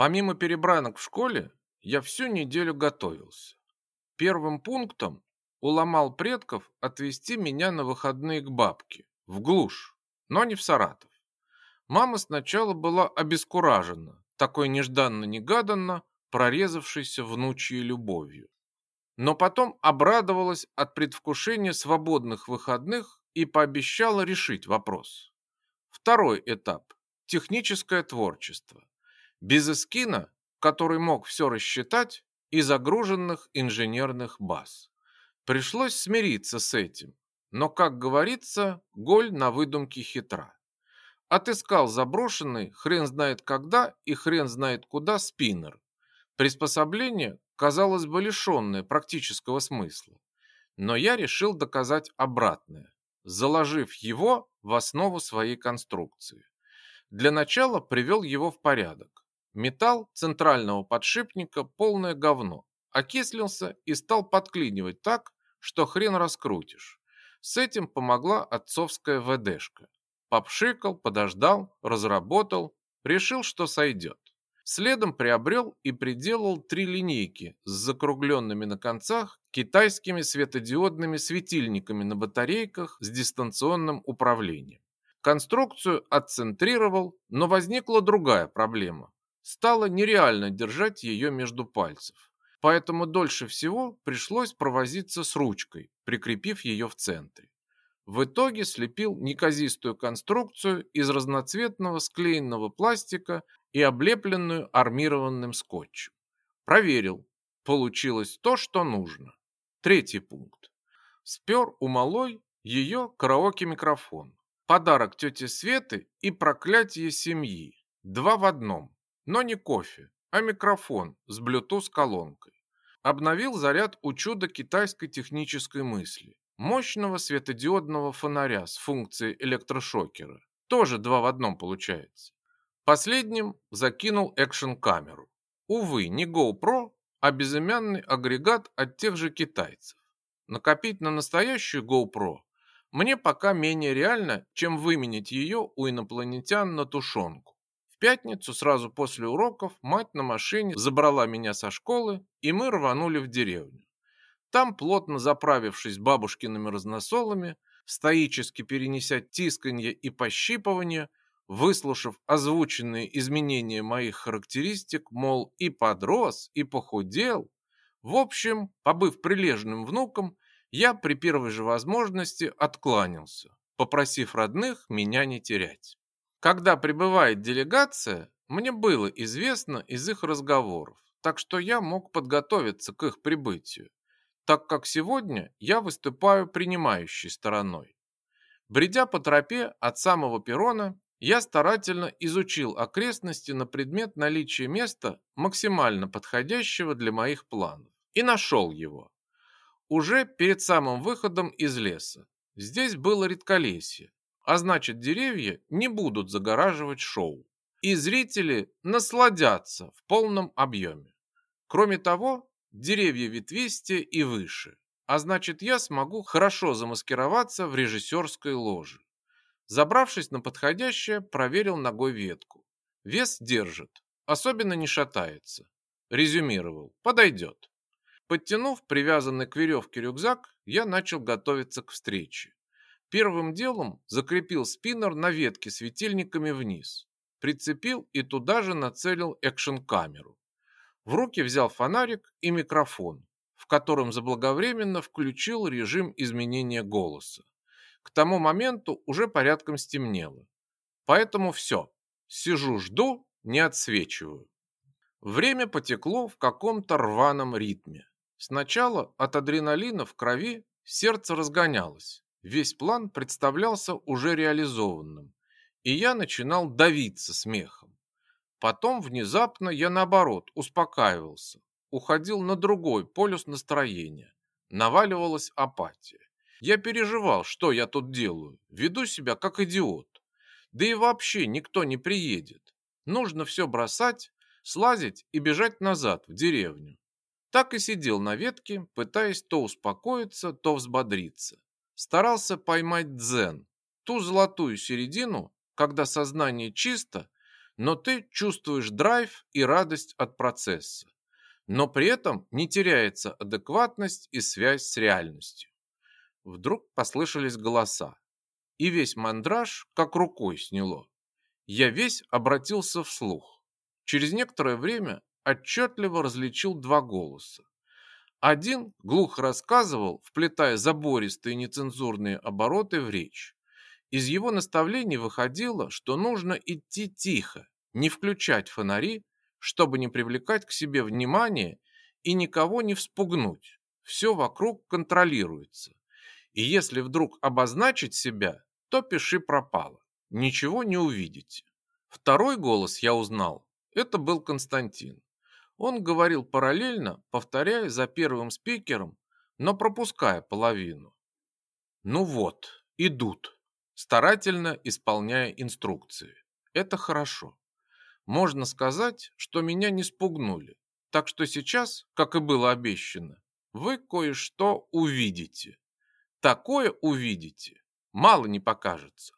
Помимо перебранок в школе, я всю неделю готовился. Первым пунктом уломал предков отвезти меня на выходные к бабке, в глушь, но не в Саратов. Мама сначала была обескуражена, такой нежданно-негаданно прорезавшейся внучьей любовью. Но потом обрадовалась от предвкушения свободных выходных и пообещала решить вопрос. Второй этап – техническое творчество. Без эскина, который мог все рассчитать, и загруженных инженерных баз. Пришлось смириться с этим, но, как говорится, голь на выдумке хитра. Отыскал заброшенный хрен знает когда и хрен знает куда спиннер. Приспособление, казалось бы, лишенное практического смысла. Но я решил доказать обратное, заложив его в основу своей конструкции. Для начала привел его в порядок. Металл центрального подшипника полное говно. Окислился и стал подклинивать так, что хрен раскрутишь. С этим помогла отцовская ВДшка. Попшикал, подождал, разработал, решил, что сойдет. Следом приобрел и приделал три линейки с закругленными на концах китайскими светодиодными светильниками на батарейках с дистанционным управлением. Конструкцию отцентрировал, но возникла другая проблема. Стало нереально держать ее между пальцев. Поэтому дольше всего пришлось провозиться с ручкой, прикрепив ее в центре. В итоге слепил неказистую конструкцию из разноцветного склеенного пластика и облепленную армированным скотчем. Проверил. Получилось то, что нужно. Третий пункт. Спер у малой ее караоке-микрофон. Подарок тете Светы и проклятие семьи. Два в одном. Но не кофе, а микрофон с Bluetooth-колонкой. Обновил заряд у чуда китайской технической мысли мощного светодиодного фонаря с функцией электрошокера. Тоже два в одном получается. Последним закинул экшн-камеру. Увы, не GoPro, а безымянный агрегат от тех же китайцев. Накопить на настоящую GoPro мне пока менее реально, чем выменить ее у инопланетян на тушенку. Пятницу, сразу после уроков, мать на машине забрала меня со школы, и мы рванули в деревню. Там, плотно заправившись бабушкиными разносолами, стоически перенеся тисканье и пощипывание, выслушав озвученные изменения моих характеристик, мол, и подрос, и похудел, в общем, побыв прилежным внуком, я при первой же возможности откланялся, попросив родных меня не терять. Когда прибывает делегация, мне было известно из их разговоров, так что я мог подготовиться к их прибытию так как сегодня я выступаю принимающей стороной. Бредя по тропе от самого перрона, я старательно изучил окрестности на предмет наличия места, максимально подходящего для моих планов, и нашел его. Уже перед самым выходом из леса. Здесь было редколесье, а значит деревья не будут загораживать шоу. И зрители насладятся в полном объеме. Кроме того, деревья ветвистее и выше, а значит я смогу хорошо замаскироваться в режиссерской ложе. Забравшись на подходящее, проверил ногой ветку. Вес держит, особенно не шатается. Резюмировал, подойдет. Подтянув привязанный к веревке рюкзак, я начал готовиться к встрече. Первым делом закрепил спиннер на ветке светильниками вниз. Прицепил и туда же нацелил экшн-камеру. В руки взял фонарик и микрофон, в котором заблаговременно включил режим изменения голоса. К тому моменту уже порядком стемнело. Поэтому все. Сижу, жду, не отсвечиваю. Время потекло в каком-то рваном ритме. Сначала от адреналина в крови сердце разгонялось. Весь план представлялся уже реализованным. И я начинал давиться смехом. Потом внезапно я наоборот успокаивался, уходил на другой полюс настроения. Наваливалась апатия. Я переживал, что я тут делаю, веду себя как идиот. Да и вообще никто не приедет. Нужно все бросать, слазить и бежать назад в деревню. Так и сидел на ветке, пытаясь то успокоиться, то взбодриться. Старался поймать дзен, ту золотую середину, когда сознание чисто, но ты чувствуешь драйв и радость от процесса. Но при этом не теряется адекватность и связь с реальностью. Вдруг послышались голоса, и весь мандраж как рукой сняло. Я весь обратился вслух. Через некоторое время отчетливо различил два голоса. Один глухо рассказывал, вплетая забористые нецензурные обороты в речь. Из его наставлений выходило, что нужно идти тихо, не включать фонари, чтобы не привлекать к себе внимание и никого не вспугнуть. Все вокруг контролируется. И если вдруг обозначить себя, то пиши пропало. Ничего не увидите. Второй голос я узнал. Это был Константин. Он говорил параллельно, повторяя за первым спикером, но пропуская половину. Ну вот, идут, старательно исполняя инструкции. Это хорошо. Можно сказать, что меня не спугнули. Так что сейчас, как и было обещано, вы кое-что увидите. Такое увидите, мало не покажется.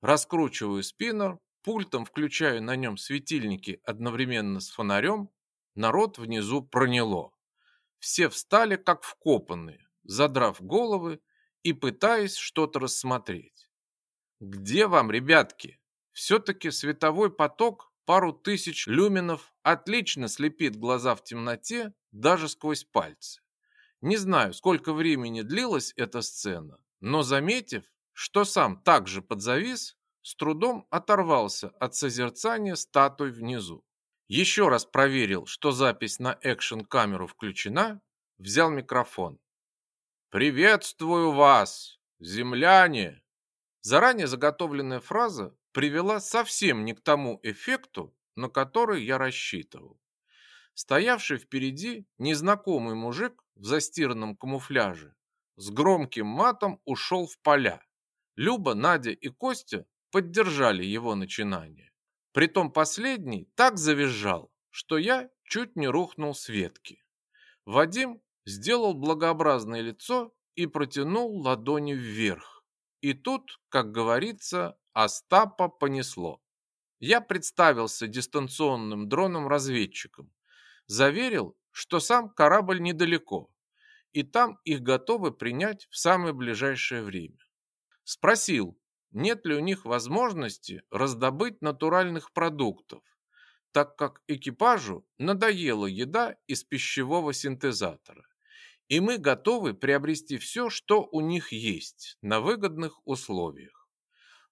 Раскручиваю спиннер, пультом включаю на нем светильники одновременно с фонарем народ внизу проняло. Все встали как вкопанные, задрав головы и пытаясь что-то рассмотреть. Где вам, ребятки? Все-таки световой поток пару тысяч люменов отлично слепит глаза в темноте даже сквозь пальцы. Не знаю, сколько времени длилась эта сцена, но заметив, что сам также подзавис, с трудом оторвался от созерцания статуй внизу. Еще раз проверил, что запись на экшн-камеру включена, взял микрофон. «Приветствую вас, земляне!» Заранее заготовленная фраза привела совсем не к тому эффекту, на который я рассчитывал. Стоявший впереди незнакомый мужик в застиранном камуфляже с громким матом ушел в поля. Люба, Надя и Костя поддержали его начинание. Притом последний так завизжал, что я чуть не рухнул с ветки. Вадим сделал благообразное лицо и протянул ладони вверх. И тут, как говорится, Остапа понесло. Я представился дистанционным дроном-разведчиком, заверил, что сам корабль недалеко, и там их готовы принять в самое ближайшее время. Спросил, нет ли у них возможности раздобыть натуральных продуктов, так как экипажу надоела еда из пищевого синтезатора. И мы готовы приобрести все, что у них есть, на выгодных условиях.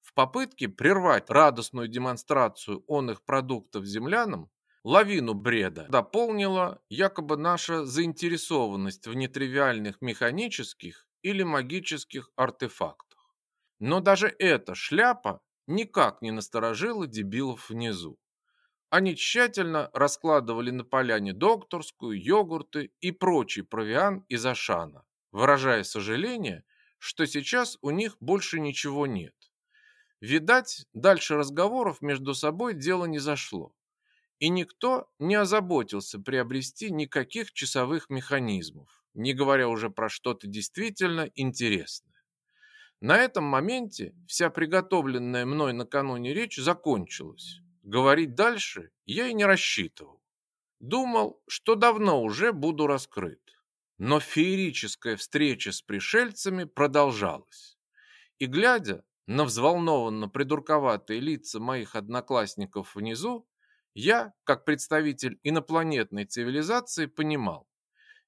В попытке прервать радостную демонстрацию он их продуктов землянам, лавину бреда дополнила якобы наша заинтересованность в нетривиальных механических или магических артефактах. Но даже эта шляпа никак не насторожила дебилов внизу. Они тщательно раскладывали на поляне докторскую, йогурты и прочий провиан из Ашана, выражая сожаление, что сейчас у них больше ничего нет. Видать, дальше разговоров между собой дело не зашло, и никто не озаботился приобрести никаких часовых механизмов, не говоря уже про что-то действительно интересное. На этом моменте вся приготовленная мной накануне речь закончилась. Говорить дальше я и не рассчитывал. Думал, что давно уже буду раскрыт. Но феерическая встреча с пришельцами продолжалась. И глядя на взволнованно придурковатые лица моих одноклассников внизу, я, как представитель инопланетной цивилизации, понимал,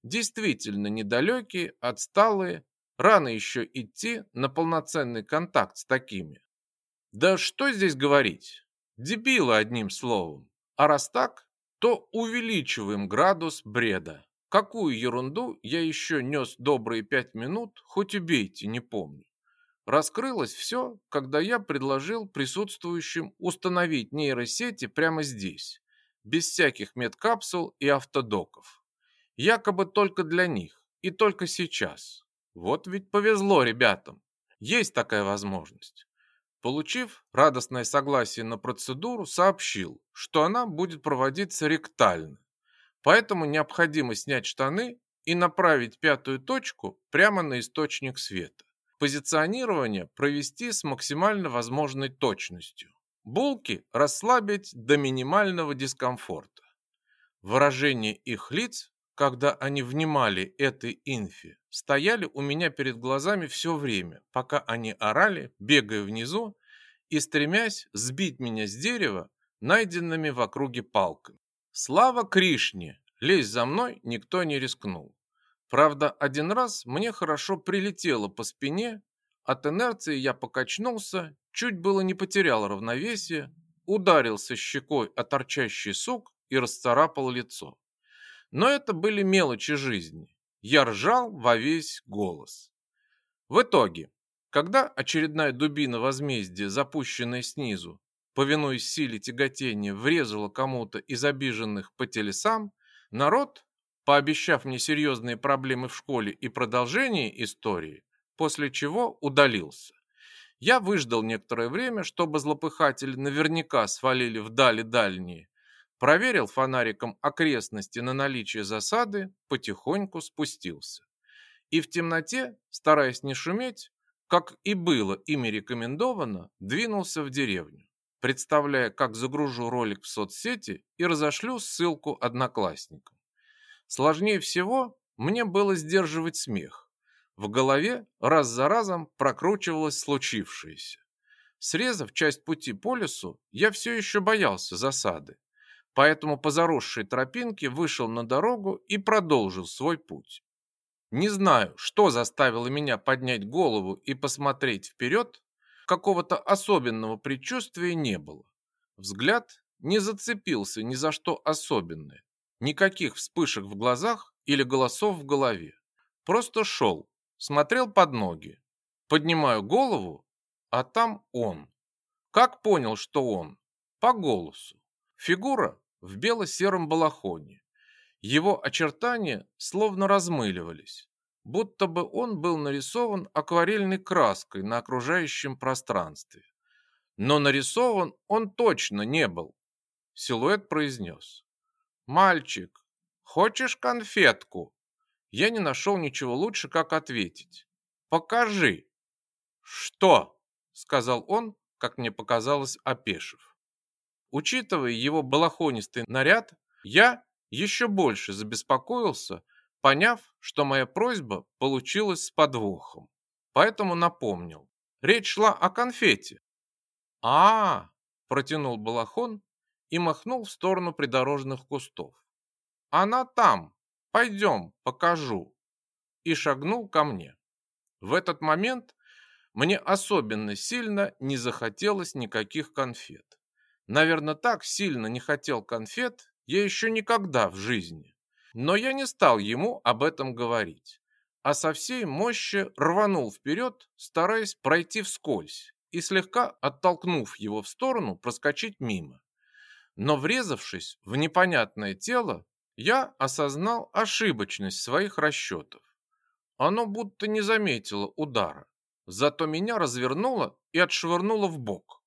действительно недалекие, отсталые Рано еще идти на полноценный контакт с такими. Да что здесь говорить? Дебилы одним словом. А раз так, то увеличиваем градус бреда. Какую ерунду я еще нес добрые пять минут, хоть убейте, не помню. Раскрылось все, когда я предложил присутствующим установить нейросети прямо здесь, без всяких медкапсул и автодоков. Якобы только для них и только сейчас. Вот ведь повезло ребятам. Есть такая возможность. Получив радостное согласие на процедуру, сообщил, что она будет проводиться ректально. Поэтому необходимо снять штаны и направить пятую точку прямо на источник света. Позиционирование провести с максимально возможной точностью. булки расслабить до минимального дискомфорта. Выражение их лиц, когда они внимали этой инфе, стояли у меня перед глазами все время, пока они орали, бегая внизу и стремясь сбить меня с дерева найденными в округе палками. Слава Кришне! Лезть за мной никто не рискнул. Правда, один раз мне хорошо прилетело по спине, от инерции я покачнулся, чуть было не потерял равновесие, ударился щекой о торчащий сук и расцарапал лицо. Но это были мелочи жизни. Я ржал во весь голос. В итоге, когда очередная дубина возмездия, запущенная снизу, повинуясь силе тяготения, врезала кому-то из обиженных по телесам, народ, пообещав мне серьезные проблемы в школе и продолжение истории, после чего удалился. Я выждал некоторое время, чтобы злопыхатели наверняка свалили вдали дальние, проверил фонариком окрестности на наличие засады, потихоньку спустился. И в темноте, стараясь не шуметь, как и было ими рекомендовано, двинулся в деревню представляя, как загружу ролик в соцсети и разошлю ссылку одноклассникам. Сложнее всего мне было сдерживать смех. В голове раз за разом прокручивалось случившееся. Срезав часть пути по лесу, я все еще боялся засады, поэтому по заросшей тропинке вышел на дорогу и продолжил свой путь. Не знаю, что заставило меня поднять голову и посмотреть вперед, какого-то особенного предчувствия не было. Взгляд не зацепился ни за что особенное. Никаких вспышек в глазах или голосов в голове. Просто шел, смотрел под ноги. Поднимаю голову, а там он. Как понял, что он? По голосу. Фигура в бело-сером балахоне. Его очертания словно размыливались будто бы он был нарисован акварельной краской на окружающем пространстве. Но нарисован он точно не был. Силуэт произнес. «Мальчик, хочешь конфетку?» Я не нашел ничего лучше, как ответить. «Покажи». «Что?» — сказал он, как мне показалось, опешив. Учитывая его балахонистый наряд, я еще больше забеспокоился, поняв, что моя просьба получилась с подвохом. Поэтому напомнил. Речь шла о конфете. а, -а, -а протянул Балахон и махнул в сторону придорожных кустов. «Она там! Пойдем, покажу!» И шагнул ко мне. В этот момент мне особенно сильно не захотелось никаких конфет. Наверное, так сильно не хотел конфет я еще никогда в жизни. Но я не стал ему об этом говорить, а со всей мощи рванул вперед, стараясь пройти вскользь и слегка оттолкнув его в сторону, проскочить мимо. Но врезавшись в непонятное тело, я осознал ошибочность своих расчетов. Оно будто не заметило удара, зато меня развернуло и отшвырнуло в бок.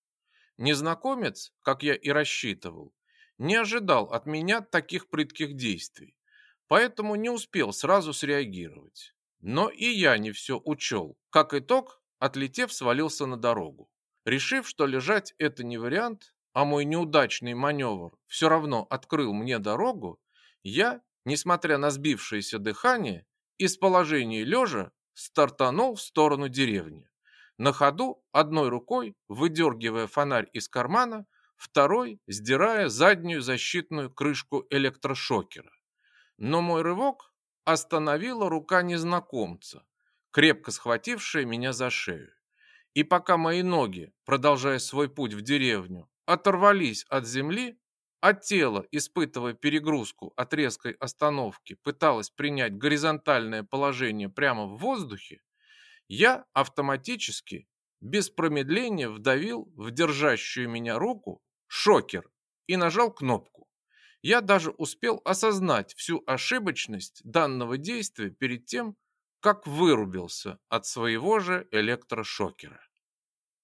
Незнакомец, как я и рассчитывал, не ожидал от меня таких прытких действий поэтому не успел сразу среагировать. Но и я не все учел. Как итог, отлетев, свалился на дорогу. Решив, что лежать это не вариант, а мой неудачный маневр все равно открыл мне дорогу, я, несмотря на сбившееся дыхание, из положения лежа стартанул в сторону деревни. На ходу одной рукой выдергивая фонарь из кармана, второй сдирая заднюю защитную крышку электрошокера но мой рывок остановила рука незнакомца, крепко схватившая меня за шею. И пока мои ноги, продолжая свой путь в деревню, оторвались от земли, а тело, испытывая перегрузку от резкой остановки, пыталось принять горизонтальное положение прямо в воздухе, я автоматически, без промедления вдавил в держащую меня руку шокер и нажал кнопку я даже успел осознать всю ошибочность данного действия перед тем, как вырубился от своего же электрошокера.